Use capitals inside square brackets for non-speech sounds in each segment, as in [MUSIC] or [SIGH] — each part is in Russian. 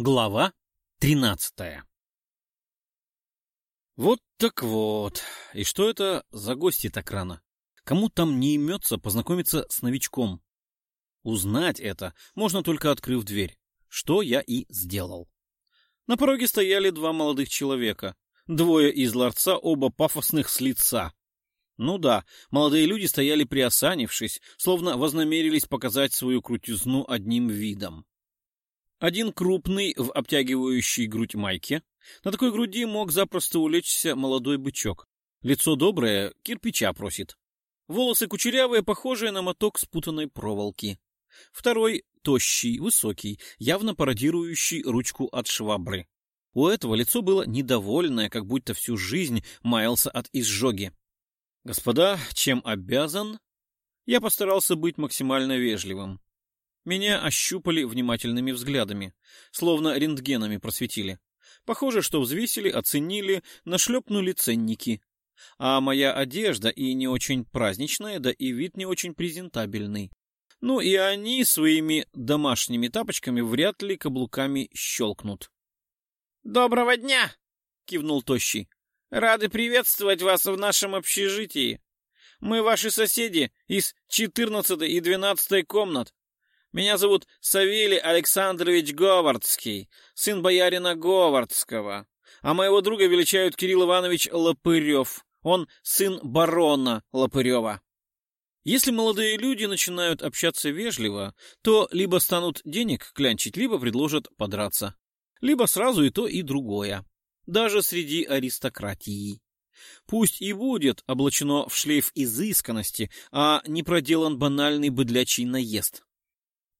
Глава тринадцатая Вот так вот. И что это за гости так рано? Кому там не имется познакомиться с новичком? Узнать это можно только открыв дверь, что я и сделал. На пороге стояли два молодых человека, двое из ларца, оба пафосных с лица. Ну да, молодые люди стояли приосанившись, словно вознамерились показать свою крутизну одним видом. Один крупный в обтягивающей грудь майке. На такой груди мог запросто улечься молодой бычок. Лицо доброе, кирпича просит. Волосы кучерявые, похожие на моток спутанной проволоки. Второй — тощий, высокий, явно пародирующий ручку от швабры. У этого лицо было недовольное, как будто всю жизнь маялся от изжоги. «Господа, чем обязан?» Я постарался быть максимально вежливым. Меня ощупали внимательными взглядами, словно рентгенами просветили. Похоже, что взвесили, оценили, нашлепнули ценники. А моя одежда и не очень праздничная, да и вид не очень презентабельный. Ну и они своими домашними тапочками вряд ли каблуками щелкнут. — Доброго дня! — кивнул Тощий. — Рады приветствовать вас в нашем общежитии. Мы ваши соседи из четырнадцатой и двенадцатой комнат. Меня зовут Савелий Александрович Говардский, сын боярина Говардского. А моего друга величают Кирилл Иванович Лопырев. Он сын барона Лопырева. Если молодые люди начинают общаться вежливо, то либо станут денег клянчить, либо предложат подраться. Либо сразу и то, и другое. Даже среди аристократии. Пусть и будет облачено в шлейф изысканности, а не проделан банальный быдлячий наезд.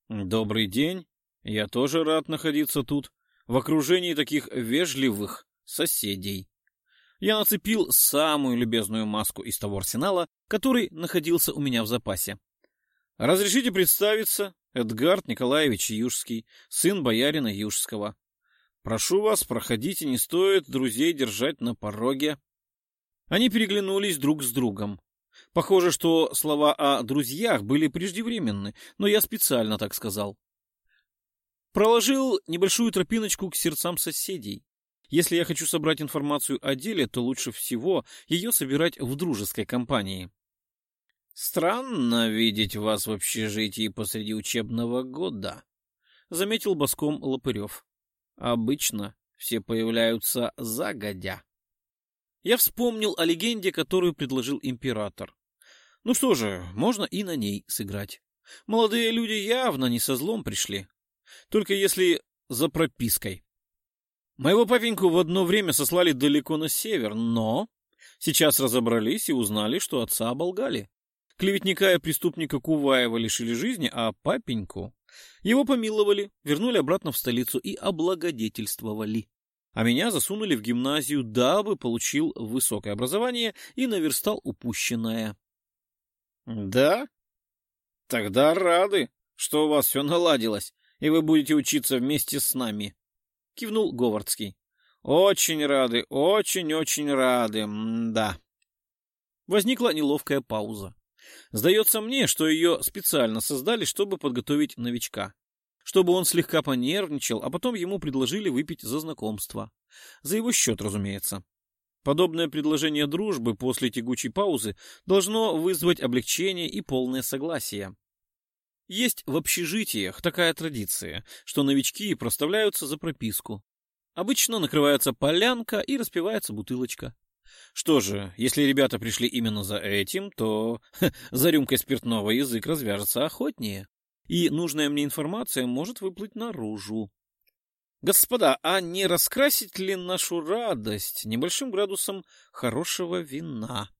Добрый день. Я тоже рад находиться тут, в окружении таких вежливых соседей. Я нацепил самую любезную маску из того арсенала, который находился у меня в запасе. Разрешите представиться, Эдгард Николаевич Южский, сын боярина Южского. Прошу вас, проходите, не стоит друзей держать на пороге. Они переглянулись друг с другом. Похоже, что слова о друзьях были преждевременны, но я специально так сказал. Проложил небольшую тропиночку к сердцам соседей. Если я хочу собрать информацию о деле, то лучше всего ее собирать в дружеской компании. «Странно видеть вас в общежитии посреди учебного года», — заметил боском Лопырев. «Обычно все появляются загодя». Я вспомнил о легенде, которую предложил император. Ну что же, можно и на ней сыграть. Молодые люди явно не со злом пришли. Только если за пропиской. Моего папеньку в одно время сослали далеко на север, но сейчас разобрались и узнали, что отца оболгали. Клеветника и преступника Куваева лишили жизни, а папеньку его помиловали, вернули обратно в столицу и облагодетельствовали. А меня засунули в гимназию, дабы получил высокое образование и наверстал упущенное. Да? Тогда рады, что у вас все наладилось, и вы будете учиться вместе с нами. Кивнул Говардский. Очень рады, очень-очень рады, да. Возникла неловкая пауза. Сдается мне, что ее специально создали, чтобы подготовить новичка. Чтобы он слегка понервничал, а потом ему предложили выпить за знакомство. За его счет, разумеется. Подобное предложение дружбы после тягучей паузы должно вызвать облегчение и полное согласие. Есть в общежитиях такая традиция, что новички проставляются за прописку. Обычно накрывается полянка и распивается бутылочка. Что же, если ребята пришли именно за этим, то [LAUGHS] ха, за рюмкой спиртного язык развяжется охотнее, и нужная мне информация может выплыть наружу. Господа, а не раскрасить ли нашу радость небольшим градусом хорошего вина?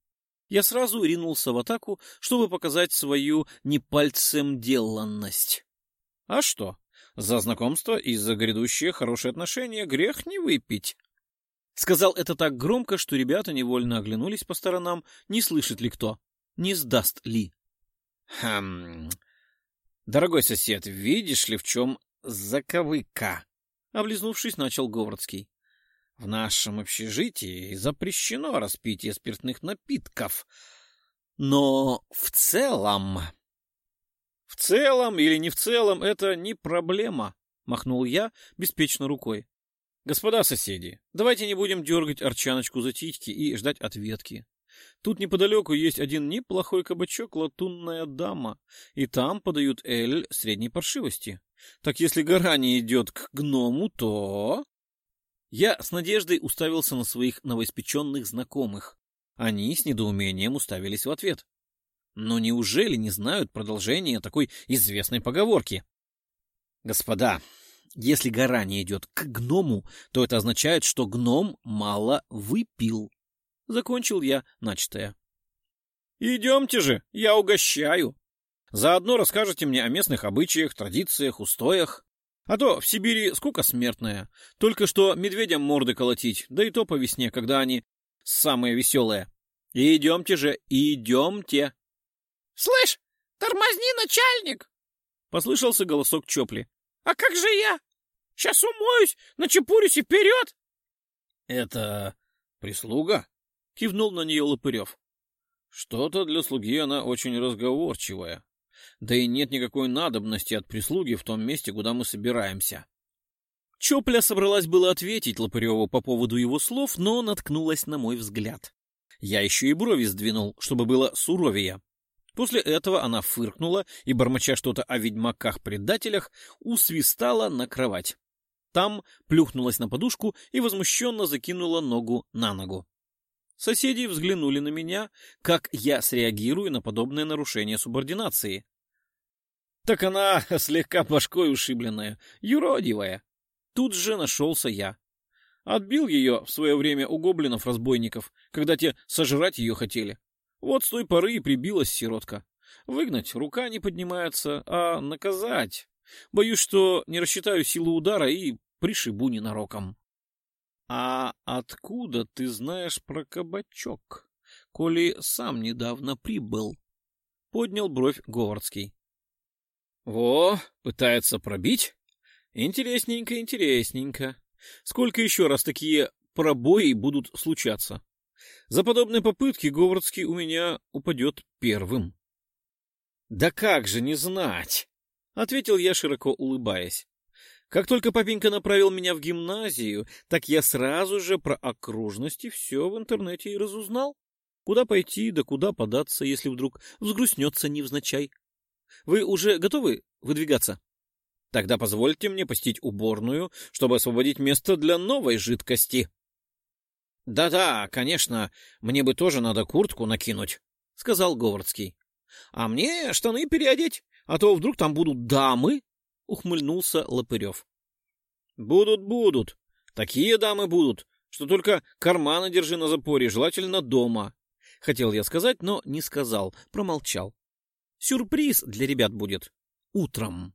Я сразу ринулся в атаку, чтобы показать свою не пальцем деланность. А что? За знакомство и за грядущие хорошие отношения грех не выпить. Сказал это так громко, что ребята невольно оглянулись по сторонам, не слышит ли кто, не сдаст ли. Хм... Дорогой сосед, видишь ли, в чем заковыка? Облизнувшись, начал Говордский. В нашем общежитии запрещено распитие спиртных напитков. Но в целом... В целом или не в целом, это не проблема, махнул я беспечно рукой. Господа соседи, давайте не будем дергать Арчаночку за титьки и ждать ответки. Тут неподалеку есть один неплохой кабачок «Латунная дама», и там подают эль средней паршивости. Так если гора не идет к гному, то... Я с надеждой уставился на своих новоиспеченных знакомых. Они с недоумением уставились в ответ. Но неужели не знают продолжения такой известной поговорки? Господа, если гора не идет к гному, то это означает, что гном мало выпил. Закончил я начатое. Идемте же, я угощаю. Заодно расскажете мне о местных обычаях, традициях, устоях. А то в Сибири скука смертная. Только что медведям морды колотить, да и то по весне, когда они самые веселые. Идемте же, идемте. — Слышь, тормозни, начальник! — послышался голосок Чопли. — А как же я? Сейчас умоюсь, начепурюсь и вперед! — Это прислуга? — кивнул на нее Лопырев. — Что-то для слуги она очень разговорчивая. Да и нет никакой надобности от прислуги в том месте, куда мы собираемся. Чопля собралась было ответить Лопыреву по поводу его слов, но наткнулась на мой взгляд. Я еще и брови сдвинул, чтобы было суровее. После этого она фыркнула и, бормоча что-то о ведьмаках-предателях, усвистала на кровать. Там плюхнулась на подушку и возмущенно закинула ногу на ногу. Соседи взглянули на меня, как я среагирую на подобное нарушение субординации. Так она [LAUGHS] слегка башкой ушибленная, юродивая. Тут же нашелся я. Отбил ее в свое время у гоблинов-разбойников, когда те сожрать ее хотели. Вот с той поры и прибилась сиротка. Выгнать рука не поднимается, а наказать. Боюсь, что не рассчитаю силу удара и пришибу ненароком. — А откуда ты знаешь про кабачок, коли сам недавно прибыл? — поднял бровь Говардский. Во, пытается пробить? Интересненько, интересненько. Сколько еще раз такие пробои будут случаться? За подобные попытки Говардский у меня упадет первым. — Да как же не знать? — ответил я, широко улыбаясь. Как только папенька направил меня в гимназию, так я сразу же про окружности все в интернете и разузнал. Куда пойти, да куда податься, если вдруг взгрустнется невзначай. Вы уже готовы выдвигаться? Тогда позвольте мне посетить уборную, чтобы освободить место для новой жидкости. Да-да, конечно, мне бы тоже надо куртку накинуть, сказал Говардский. А мне штаны переодеть, а то вдруг там будут дамы, ухмыльнулся Лопырев. Будут, будут. Такие дамы будут, что только карманы держи на запоре, желательно дома. Хотел я сказать, но не сказал, промолчал. Сюрприз для ребят будет. Утром.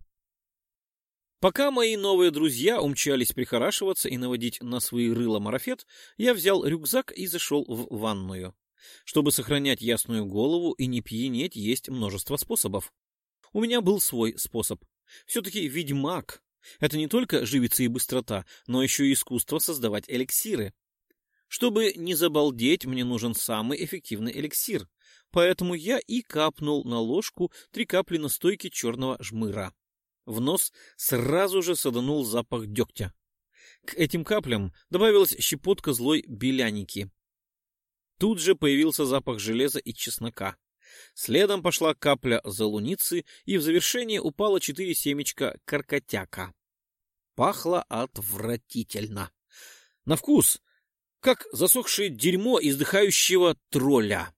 Пока мои новые друзья умчались прихорашиваться и наводить на свои рыла марафет, я взял рюкзак и зашел в ванную. Чтобы сохранять ясную голову и не пьянеть, есть множество способов. У меня был свой способ. Все-таки ведьмак. Это не только живица и быстрота, но еще и искусство создавать эликсиры. Чтобы не забалдеть, мне нужен самый эффективный эликсир поэтому я и капнул на ложку три капли настойки черного жмыра. В нос сразу же саданул запах дегтя. К этим каплям добавилась щепотка злой беляники. Тут же появился запах железа и чеснока. Следом пошла капля залуницы, и в завершение упало четыре семечка каркотяка. Пахло отвратительно. На вкус, как засохшее дерьмо издыхающего тролля.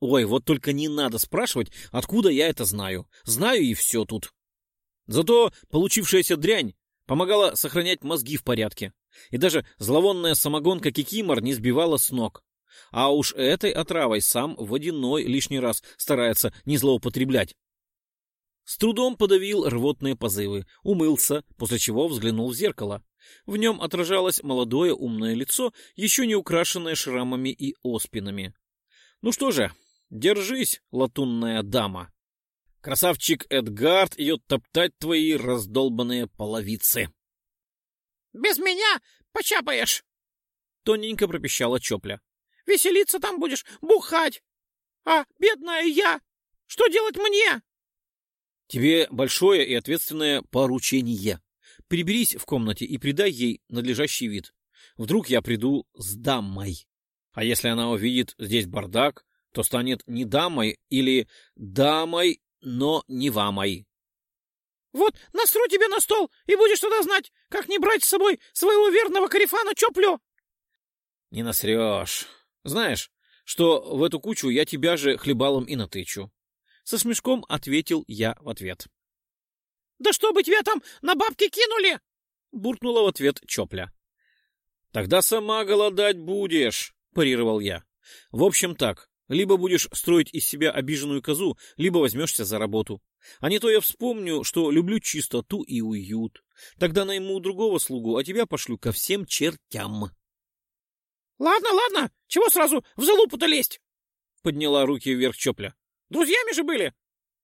Ой, вот только не надо спрашивать, откуда я это знаю. Знаю и все тут. Зато получившаяся дрянь помогала сохранять мозги в порядке. И даже зловонная самогонка Кикимор не сбивала с ног. А уж этой отравой сам водяной лишний раз старается не злоупотреблять. С трудом подавил рвотные позывы, умылся, после чего взглянул в зеркало. В нем отражалось молодое умное лицо, еще не украшенное шрамами и оспинами. Ну что же, Держись, латунная дама. Красавчик Эдгард идет топтать твои раздолбанные половицы. — Без меня почапаешь! — тоненько пропищала Чопля. — Веселиться там будешь, бухать! А, бедная я! Что делать мне? — Тебе большое и ответственное поручение. приберись в комнате и придай ей надлежащий вид. Вдруг я приду с дамой. А если она увидит здесь бардак, то станет не дамой или дамой, но не вамой. Вот насру тебе на стол, и будешь тогда знать, как не брать с собой своего верного корефана Чоплю. Не насрешь. Знаешь, что в эту кучу я тебя же хлебалом и натычу. Со смешком ответил я в ответ. — Да чтобы тебя там на бабки кинули! — буркнула в ответ Чопля. — Тогда сама голодать будешь, — парировал я. — В общем так, либо будешь строить из себя обиженную козу, либо возьмешься за работу. А не то я вспомню, что люблю чистоту и уют. Тогда найму другого слугу, а тебя пошлю ко всем чертям. — Ладно, ладно, чего сразу в залупу-то лезть? — подняла руки вверх Чопля. — Друзьями же были.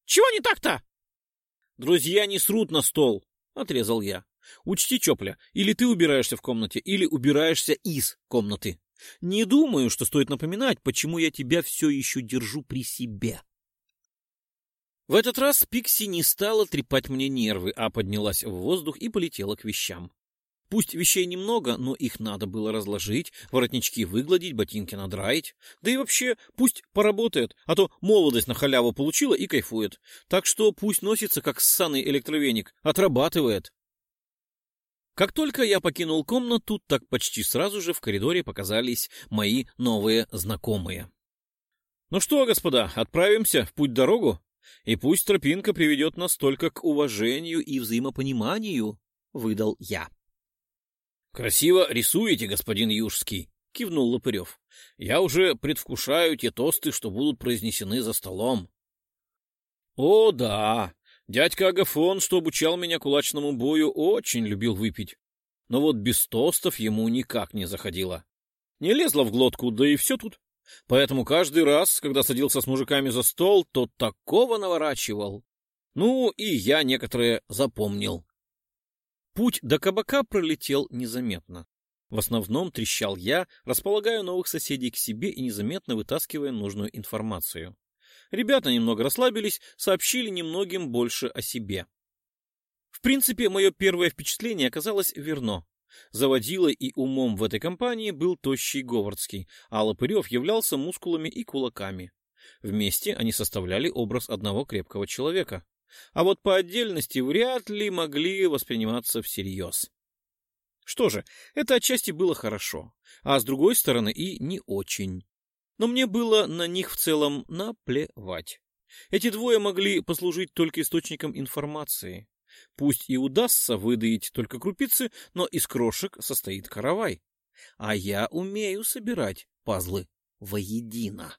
Чего не так-то? — Друзья не срут на стол, — отрезал я. — Учти, Чопля, или ты убираешься в комнате, или убираешься из комнаты. Не думаю, что стоит напоминать, почему я тебя все еще держу при себе. В этот раз Пикси не стала трепать мне нервы, а поднялась в воздух и полетела к вещам. Пусть вещей немного, но их надо было разложить, воротнички выгладить, ботинки надраить. Да и вообще, пусть поработает, а то молодость на халяву получила и кайфует. Так что пусть носится, как ссаный электровеник, отрабатывает. Как только я покинул комнату, так почти сразу же в коридоре показались мои новые знакомые. Ну что, господа, отправимся в путь-дорогу? И пусть тропинка приведет нас только к уважению и взаимопониманию, — выдал я. — Красиво рисуете, господин Южский, — кивнул Лопырев. — Я уже предвкушаю те тосты, что будут произнесены за столом. — О, да, Дядька Агафон, что обучал меня кулачному бою, очень любил выпить. Но вот без тостов ему никак не заходило. Не лезло в глотку, да и все тут. Поэтому каждый раз, когда садился с мужиками за стол, то такого наворачивал. Ну, и я некоторые запомнил. Путь до кабака пролетел незаметно. В основном трещал я, располагая новых соседей к себе и незаметно вытаскивая нужную информацию. Ребята немного расслабились, сообщили немногим больше о себе. В принципе, мое первое впечатление оказалось верно. Заводилой и умом в этой компании был тощий Говардский, а Лопырев являлся мускулами и кулаками. Вместе они составляли образ одного крепкого человека. А вот по отдельности вряд ли могли восприниматься всерьез. Что же, это отчасти было хорошо, а с другой стороны и не очень но мне было на них в целом наплевать. Эти двое могли послужить только источником информации. Пусть и удастся выдаить только крупицы, но из крошек состоит каравай. А я умею собирать пазлы воедино.